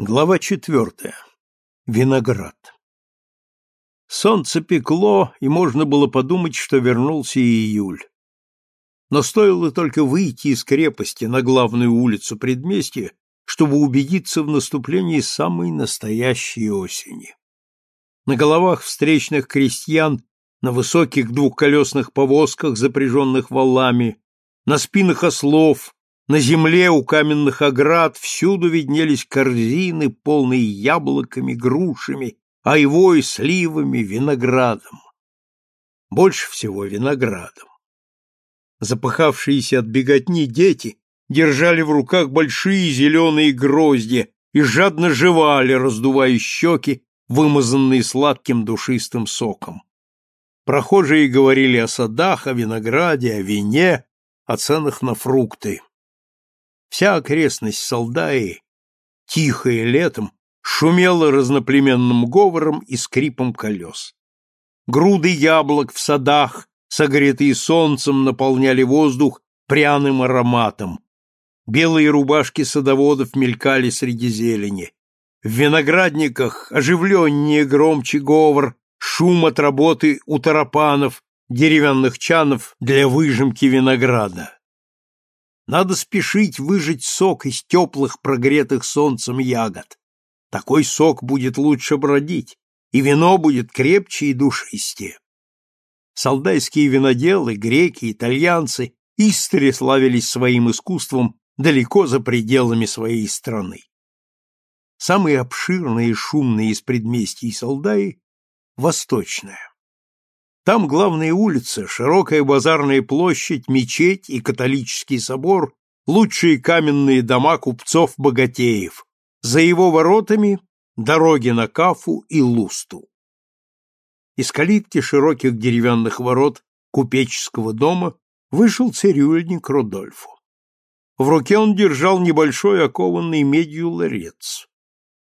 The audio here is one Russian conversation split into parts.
Глава четвертая. Виноград. Солнце пекло, и можно было подумать, что вернулся июль. Но стоило только выйти из крепости на главную улицу предместья, чтобы убедиться в наступлении самой настоящей осени. На головах встречных крестьян, на высоких двухколесных повозках, запряженных валами, на спинах ослов, на земле у каменных оград всюду виднелись корзины, полные яблоками, грушами, айвой, сливами, виноградом. Больше всего виноградом. Запыхавшиеся от беготни дети держали в руках большие зеленые гроздья и жадно жевали, раздувая щеки, вымазанные сладким душистым соком. Прохожие говорили о садах, о винограде, о вине, о ценах на фрукты. Вся окрестность Салдаи, тихая летом, шумела разноплеменным говором и скрипом колес. Груды яблок в садах, согретые солнцем, наполняли воздух пряным ароматом. Белые рубашки садоводов мелькали среди зелени. В виноградниках оживленнее громче говор, шум от работы у тарапанов, деревянных чанов для выжимки винограда. Надо спешить выжать сок из теплых, прогретых солнцем ягод. Такой сок будет лучше бродить, и вино будет крепче и душистее. Солдайские виноделы, греки, итальянцы истори славились своим искусством далеко за пределами своей страны. Самые обширные и шумные из предместий Солдаи — восточная. Там главные улицы, широкая базарная площадь, мечеть и католический собор, лучшие каменные дома купцов-богатеев. За его воротами дороги на Кафу и Лусту. Из калитки широких деревянных ворот купеческого дома вышел цирюльник Рудольфо. В руке он держал небольшой окованный медью ларец.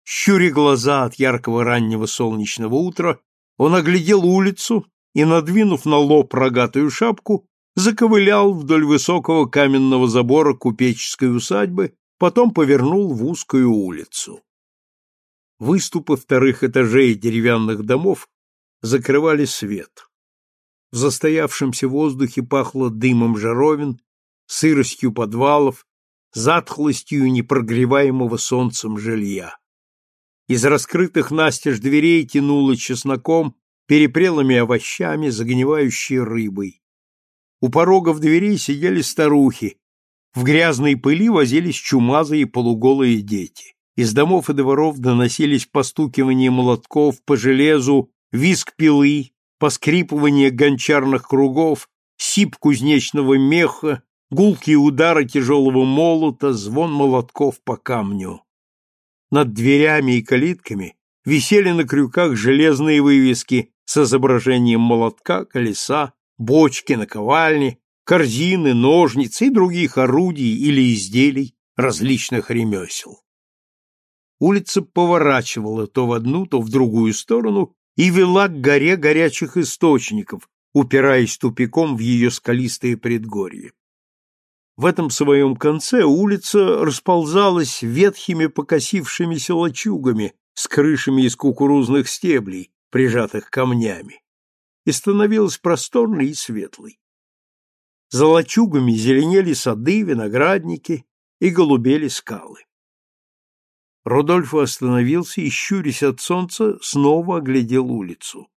Щуря глаза от яркого раннего солнечного утра, он оглядел улицу и, надвинув на лоб рогатую шапку, заковылял вдоль высокого каменного забора купеческой усадьбы, потом повернул в узкую улицу. Выступы вторых этажей деревянных домов закрывали свет. В застоявшемся воздухе пахло дымом жаровин, сыростью подвалов, затхлостью непрогреваемого солнцем жилья. Из раскрытых настежь дверей тянуло чесноком перепрелыми овощами, загнивающей рыбой. У порогов дверей сидели старухи, в грязной пыли возились чумазые полуголые дети. Из домов и дворов доносились постукивание молотков по железу, визг пилы, поскрипывание гончарных кругов, сип кузнечного меха, гулкие удары тяжелого молота, звон молотков по камню. Над дверями и калитками висели на крюках железные вывески с изображением молотка, колеса, бочки, наковальни, корзины, ножниц и других орудий или изделий различных ремесел. Улица поворачивала то в одну, то в другую сторону и вела к горе горячих источников, упираясь тупиком в ее скалистые предгорья. В этом своем конце улица расползалась ветхими покосившимися лачугами с крышами из кукурузных стеблей, прижатых камнями, и становилась просторной и светлой. За лачугами зеленели сады, виноградники и голубели скалы. Рудольфо остановился и, щурясь от солнца, снова оглядел улицу.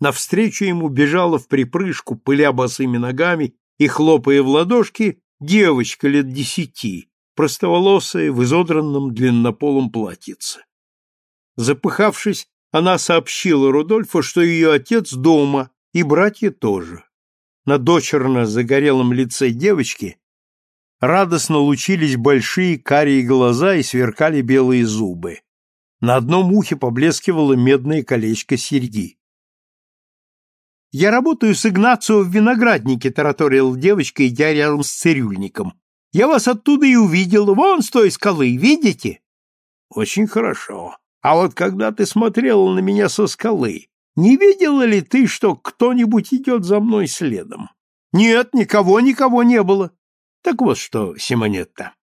Навстречу ему бежала в припрыжку, пыля босыми ногами и хлопая в ладошки, девочка лет десяти, простоволосая в изодранном длиннополом платьице. Запыхавшись, она сообщила Рудольфу, что ее отец дома, и братья тоже. На дочерно загорелом лице девочки радостно лучились большие карие глаза и сверкали белые зубы. На одном ухе поблескивало медное колечко серьги. «Я работаю с Игнацио в винограднике», — тараторила девочка, идя рядом с цирюльником. «Я вас оттуда и увидела, вон с той скалы, видите?» «Очень хорошо. А вот когда ты смотрела на меня со скалы, не видела ли ты, что кто-нибудь идет за мной следом? Нет, никого, никого не было. Так вот что, Симонетта,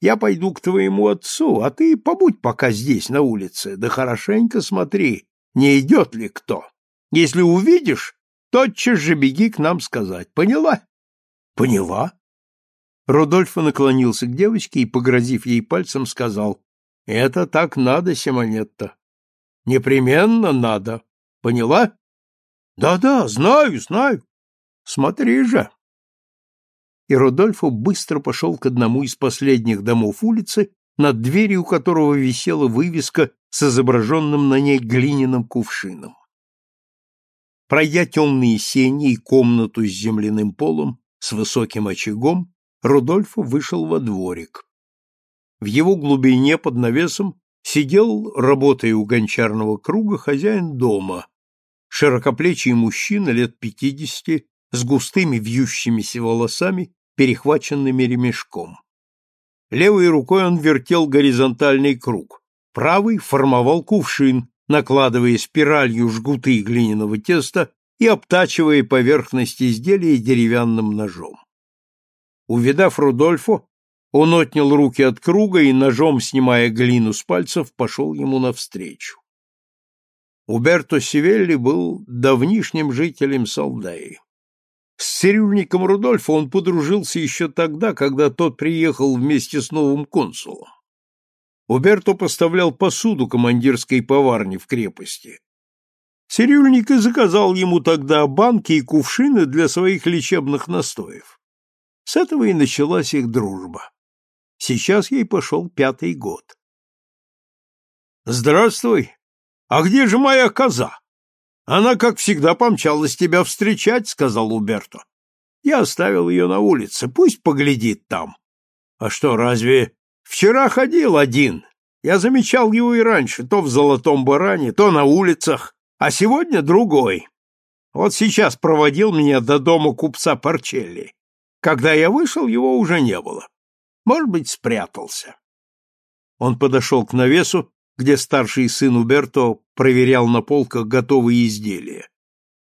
Я пойду к твоему отцу, а ты побудь пока здесь, на улице, да хорошенько смотри, не идет ли кто. Если увидишь, тотчас же беги к нам сказать. Поняла? Поняла. Рудольфо наклонился к девочке и, погрозив ей пальцем, сказал, «Это так надо, Симонетта. Непременно надо. Поняла?» «Да-да, знаю, знаю. Смотри же!» И Рудольфо быстро пошел к одному из последних домов улицы, над дверью которого висела вывеска с изображенным на ней глиняным кувшином. Пройдя темные сени и комнату с земляным полом, с высоким очагом, Рудольфо вышел во дворик. В его глубине под навесом сидел, работая у гончарного круга, хозяин дома, широкоплечий мужчина лет пятидесяти, с густыми вьющимися волосами, перехваченными ремешком. Левой рукой он вертел горизонтальный круг, правый формовал кувшин, накладывая спиралью жгуты глиняного теста и обтачивая поверхность изделия деревянным ножом. Увидав Рудольфо, он отнял руки от круга и, ножом снимая глину с пальцев, пошел ему навстречу. Уберто Сивелли был давнишним жителем Салдаи. С цирюльником Рудольфа он подружился еще тогда, когда тот приехал вместе с новым консулом. Уберто поставлял посуду командирской поварни в крепости. Цирюльник и заказал ему тогда банки и кувшины для своих лечебных настоев. С этого и началась их дружба. Сейчас ей пошел пятый год. «Здравствуй! А где же моя коза? Она, как всегда, помчалась тебя встречать», — сказал Уберто. «Я оставил ее на улице, пусть поглядит там». «А что, разве Вчера ходил один. Я замечал его и раньше, то в Золотом Баране, то на улицах, а сегодня другой. Вот сейчас проводил меня до дома купца Парчелли. Когда я вышел, его уже не было. Может быть, спрятался. Он подошел к навесу, где старший сын Уберто проверял на полках готовые изделия.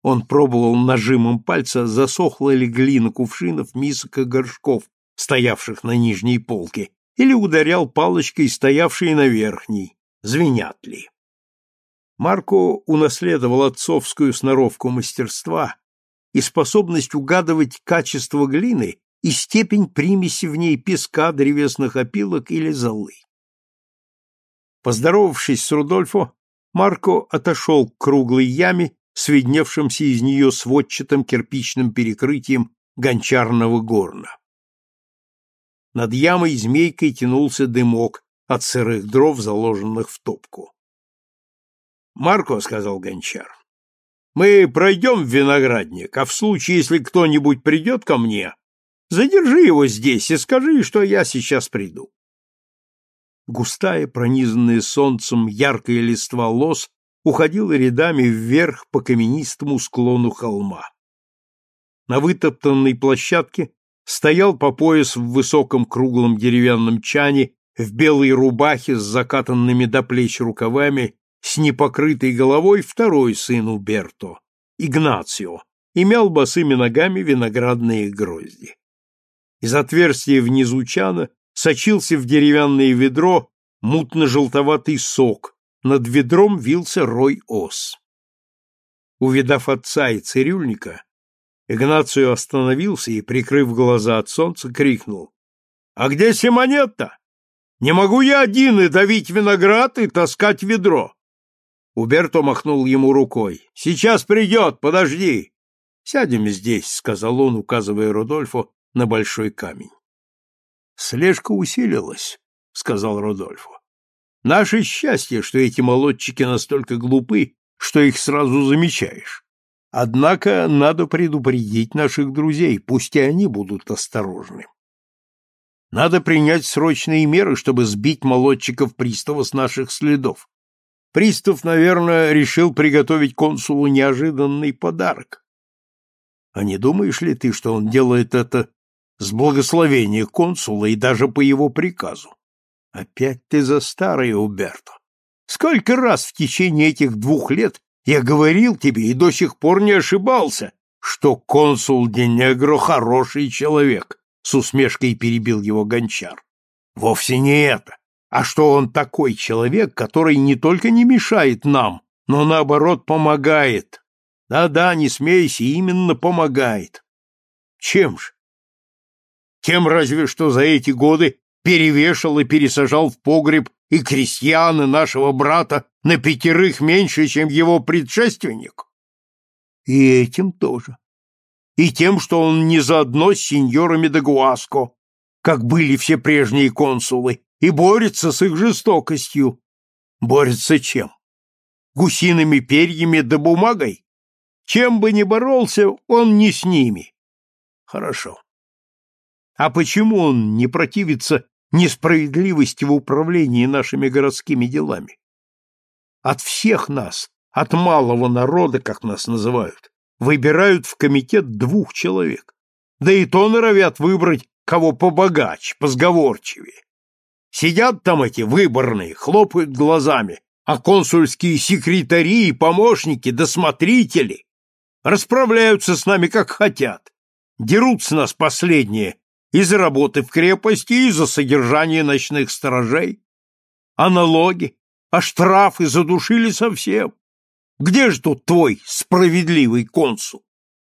Он пробовал нажимом пальца, засохла ли глина кувшинов, мисок и горшков, стоявших на нижней полке, или ударял палочкой стоявшие на верхней, звенят ли. Марко унаследовал отцовскую сноровку мастерства и способность угадывать качество глины и степень примеси в ней песка, древесных опилок или золы. Поздоровавшись с Рудольфо, Марко отошел к круглой яме с видневшимся из нее сводчатым кирпичным перекрытием гончарного горна. Над ямой змейкой тянулся дымок от сырых дров, заложенных в топку. «Марко», — сказал гончар, — «мы пройдем в виноградник, а в случае, если кто-нибудь придет ко мне, задержи его здесь и скажи, что я сейчас приду». Густая, пронизанная солнцем яркая листва лос уходила рядами вверх по каменистому склону холма. На вытоптанной площадке стоял по пояс в высоком круглом деревянном чане в белой рубахе с закатанными до плеч рукавами, с непокрытой головой второй сын Уберто, Игнацио, и мял босыми ногами виноградные грозди. Из отверстия внизу чана сочился в деревянное ведро мутно-желтоватый сок, над ведром вился рой ос. Увидав отца и цирюльника, Игнацио остановился и, прикрыв глаза от солнца, крикнул. — А где Симонетта? Не могу я один и давить виноград, и таскать ведро. Уберто махнул ему рукой. — Сейчас придет, подожди. — Сядем здесь, — сказал он, указывая Рудольфу на большой камень. — Слежка усилилась, — сказал Рудольфу. — Наше счастье, что эти молодчики настолько глупы, что их сразу замечаешь. Однако надо предупредить наших друзей, пусть и они будут осторожны. Надо принять срочные меры, чтобы сбить молодчиков пристава с наших следов. Пристав, наверное, решил приготовить консулу неожиданный подарок. А не думаешь ли ты, что он делает это с благословения консула и даже по его приказу? Опять ты за старое, Уберто. Сколько раз в течение этих двух лет я говорил тебе и до сих пор не ошибался, что консул Денегро хороший человек, с усмешкой перебил его гончар. Вовсе не это. А что он такой человек, который не только не мешает нам, но наоборот помогает. Да-да, не смейся, именно помогает. Чем же? Тем разве что за эти годы перевешал и пересажал в погреб и крестьяна нашего брата на пятерых меньше, чем его предшественник. И этим тоже. И тем, что он не заодно с сеньорами де Гуаско, как были все прежние консулы, и борется с их жестокостью. Борется чем? Гусиными перьями да бумагой? Чем бы ни боролся, он не с ними. Хорошо. А почему он не противится несправедливости в управлении нашими городскими делами? От всех нас, от малого народа, как нас называют, выбирают в комитет двух человек. Да и то норовят выбрать кого побогаче, позговорчивее. Сидят там эти выборные, хлопают глазами, а консульские секретари и помощники, досмотрители расправляются с нами как хотят. Дерут с нас последние и за работы в крепости, и за содержание ночных сторожей. А налоги, а штрафы задушили совсем. Где же тут твой справедливый консул?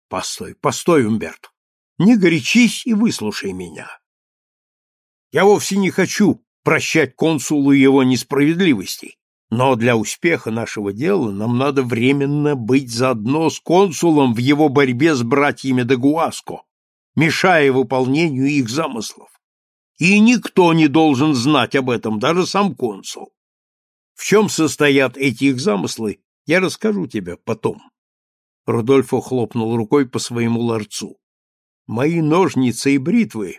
Постой, постой, Умберто. Не горячись и выслушай меня. Я вовсе не хочу прощать консулу его несправедливостей, но для успеха нашего дела нам надо временно быть заодно с консулом в его борьбе с братьями Дагуаско, мешая выполнению их замыслов. И никто не должен знать об этом, даже сам консул. В чем состоят эти их замыслы, я расскажу тебе потом. Рудольфо хлопнул рукой по своему ларцу. Мои ножницы и бритвы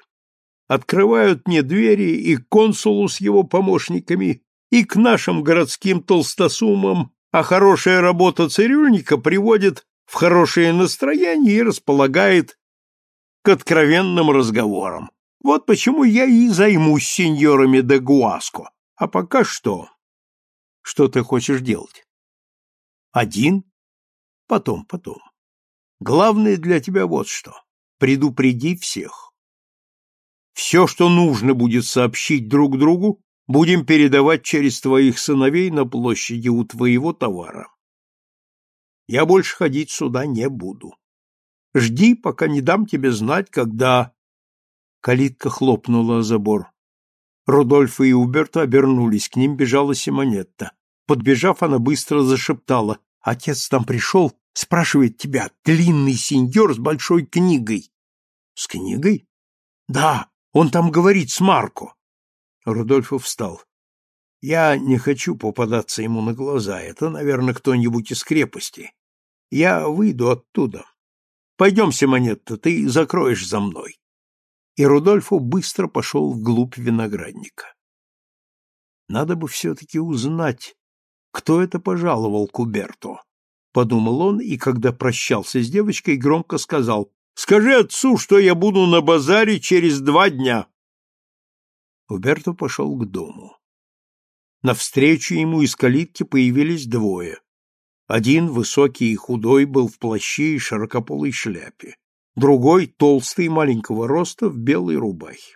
открывают мне двери и к консулу с его помощниками, и к нашим городским толстосумам, а хорошая работа цирюльника приводит в хорошее настроение и располагает к откровенным разговорам. Вот почему я и займусь сеньорами де Гуаско. А пока что... Что ты хочешь делать? Один? Потом, потом. Главное для тебя вот что. Предупреди всех. Все, что нужно будет сообщить друг другу, будем передавать через твоих сыновей на площади у твоего товара. Я больше ходить сюда не буду. Жди, пока не дам тебе знать, когда...» Калитка хлопнула о забор. Рудольф и Уберто обернулись, к ним бежала Симонетта. Подбежав, она быстро зашептала. «Отец там пришел, спрашивает тебя, длинный сеньор с большой книгой». «С книгой?» «Да, он там говорит с Марко». Рудольфо встал. «Я не хочу попадаться ему на глаза. Это, наверное, кто-нибудь из крепости. Я выйду оттуда. Пойдем, Симонетта, ты закроешь за мной. И Рудольфо быстро пошел вглубь виноградника. Надо бы все-таки узнать, кто это пожаловал Куберто, подумал он, и когда прощался с девочкой, громко сказал, «Скажи отцу, что я буду на базаре через два дня». Куберто пошел к дому. Навстречу ему из калитки появились двое. Один, высокий и худой, был в плаще и широкополой шляпе. Другой, толстый, маленького роста, в белой рубахе.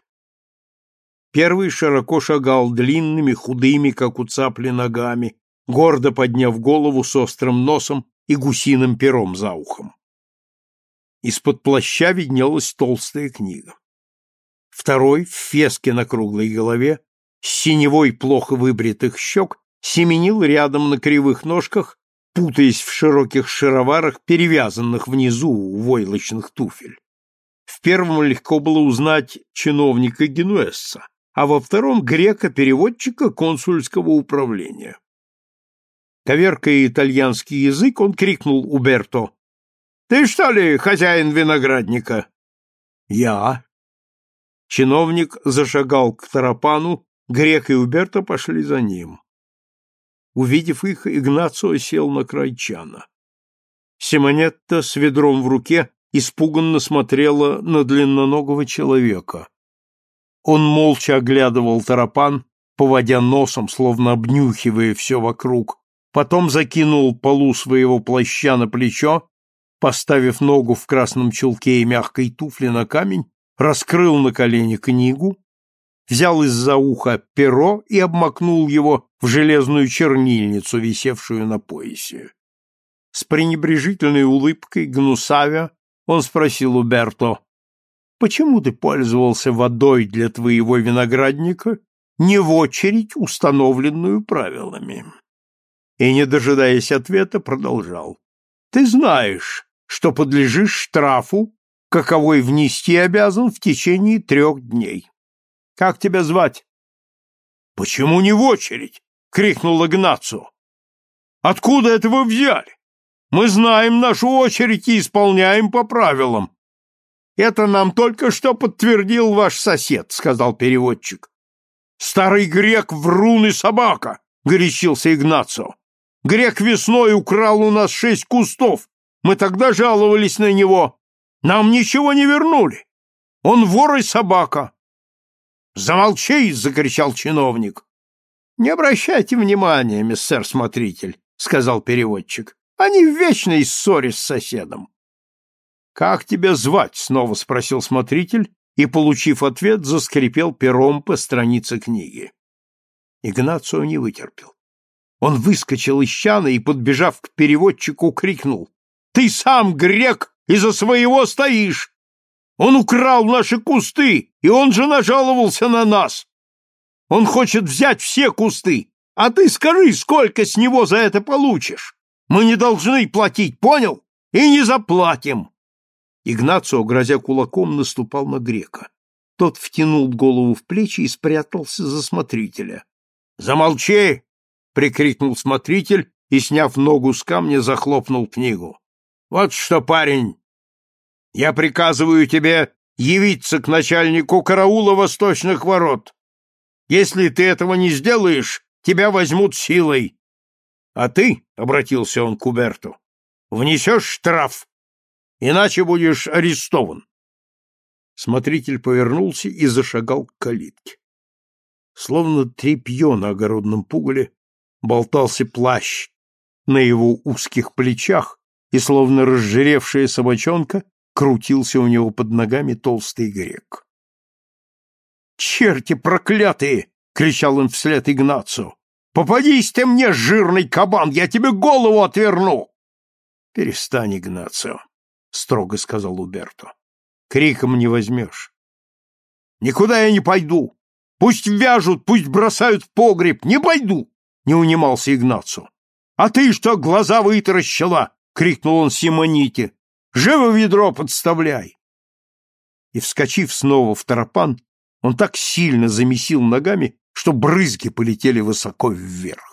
Первый широко шагал длинными, худыми, как у цапли, ногами, гордо подняв голову с острым носом и гусиным пером за ухом. Из-под плаща виднелась толстая книга. Второй, в феске на круглой голове, с синевой плохо выбритых щек, семенил рядом на кривых ножках путаясь в широких шароварах, перевязанных внизу у войлочных туфель. В первом легко было узнать чиновника генуэзца, а во втором — грека-переводчика консульского управления. Коверкая итальянский язык, он крикнул Уберто. «Ты что ли хозяин виноградника?» «Я». Чиновник зашагал к Тарапану, грек и Уберто пошли за ним. Увидев их, Игнацио сел на край чана. Симонетта с ведром в руке испуганно смотрела на длинноногого человека. Он молча оглядывал тарапан, поводя носом, словно обнюхивая все вокруг, потом закинул полу своего плаща на плечо, поставив ногу в красном чулке и мягкой туфле на камень, раскрыл на колени книгу, взял из-за уха перо и обмакнул его в железную чернильницу, висевшую на поясе. С пренебрежительной улыбкой гнусавя он спросил у Берто, «Почему ты пользовался водой для твоего виноградника не в очередь, установленную правилами?» И, не дожидаясь ответа, продолжал, «Ты знаешь, что подлежишь штрафу, каковой внести обязан в течение трех дней. Как тебя звать? — Почему не в очередь? — крикнул Игнацу. — Откуда это вы взяли? Мы знаем нашу очередь и исполняем по правилам. — Это нам только что подтвердил ваш сосед, — сказал переводчик. — Старый грек врун и собака, — горячился Игнацо. Грек весной украл у нас шесть кустов. Мы тогда жаловались на него. Нам ничего не вернули. Он вор и собака. «Замолчи!» — закричал чиновник. «Не обращайте внимания, мистер смотритель», — сказал переводчик. «Они в вечной ссоре с соседом». «Как тебя звать?» — снова спросил смотритель и, получив ответ, заскрипел пером по странице книги. Игнацио не вытерпел. Он выскочил из чана и, подбежав к переводчику, крикнул. «Ты сам грек и за своего стоишь! Он украл наши кусты, и он же нажаловался на нас. Он хочет взять все кусты, а ты скажи, сколько с него за это получишь. Мы не должны платить, понял? И не заплатим. Игнацио, грозя кулаком, наступал на грека. Тот втянул голову в плечи и спрятался за смотрителя. «Замолчи!» — прикрикнул смотритель и, сняв ногу с камня, захлопнул книгу. «Вот что, парень, я приказываю тебе явиться к начальнику караула восточных ворот. Если ты этого не сделаешь, тебя возьмут силой. А ты, — обратился он к Уберту, — внесешь штраф, иначе будешь арестован. Смотритель повернулся и зашагал к калитке. Словно тряпье на огородном пугале болтался плащ на его узких плечах, и словно разжиревшая собачонка крутился у него под ногами толстый грек. «Черти проклятые!» — кричал он вслед Игнацу. «Попадись ты мне, жирный кабан, я тебе голову отверну!» «Перестань, Игнацио», — строго сказал Уберто. «Криком не возьмешь». «Никуда я не пойду! Пусть вяжут, пусть бросают в погреб, не пойду!» — не унимался Игнацу. «А ты что, глаза вытаращила?» — крикнул он Симоните. Живо ведро подставляй!» И, вскочив снова в тарапан, он так сильно замесил ногами, что брызги полетели высоко вверх.